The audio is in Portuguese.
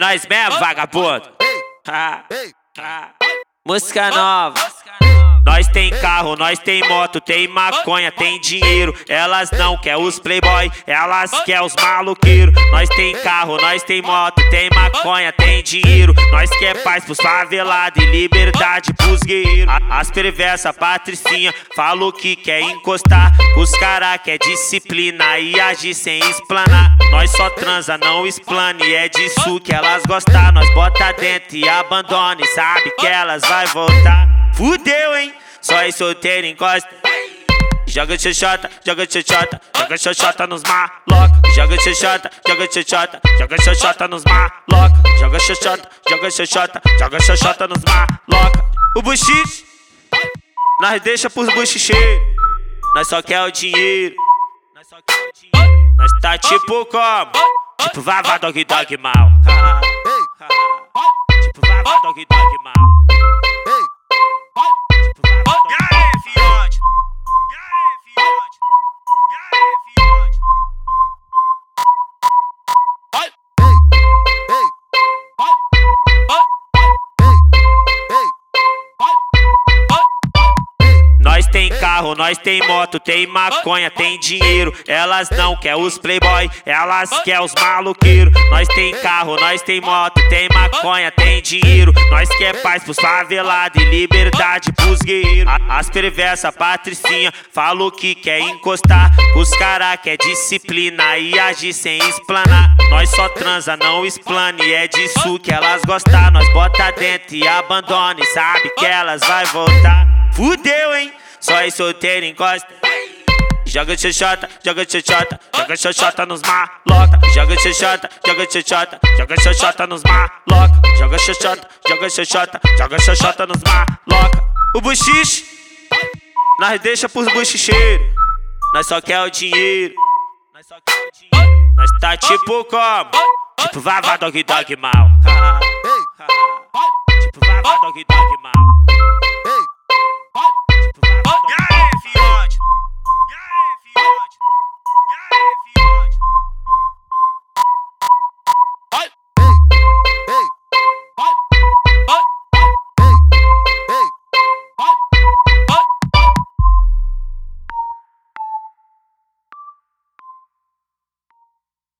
nós mesmo, vagabundo. Ah, ah. Música nova. Nós tem carro, nós tem moto, tem maconha, tem dinheiro. Elas não quer os playboy, elas quer os maloqueiros. Nós tem carro, nós tem moto, tem maconha, tem dinheiro. Nós quer paz pros favelados e liberdade pros guerreiros. As perversas, patricinha, falou que quer encostar. Os cara quer disciplina e agir sem explanar. Nós só transa, não explane, é disso que elas gostam. Nós bota dentro e abandone, sabe que elas vai voltar. Fudeu, hein? Só é solteiro encosta. Joga xoxota, joga xoxota, joga xoxota nos maloca. Joga xoxota, joga xoxota, joga xoxota nos maloca. Joga xoxota, joga xoxota, joga xoxota nos maloca. O buchiche, nós deixa pros buchicheiros. Nós só quer o dinheiro. Nós só quer o dinheiro. Nós tá tipo como? Tipo vava dog dog mal. Nós tem carro, nós tem moto, tem maconha, tem dinheiro. Elas não quer os playboy, elas quer os maloqueiros. Nós tem carro, nós tem moto, tem maconha, tem dinheiro. Nós quer paz pros favelados e liberdade pros guerreiros. As perversas, patricinha, falou que quer encostar. Os cara quer disciplina e agir sem explanar. Nós só transa, não explane, é disso que elas gostam. Nós bota dentro e abandone, sabe que elas vai voltar. Fudeu, hein? Só é solteiro encosta. Joga xoxota, joga xoxota, joga xoxota nos maloca. Joga xoxota, joga xoxota, joga xoxota nos maloca. Joga xoxota, joga xoxota, joga xoxota nos maloca. O buchiche, nós deixa pros buchicheiros. Nós só quer o dinheiro. Nós só quer o dinheiro. Nós tá tipo como? Tipo vava dog dog mal. tipo vava dog dog.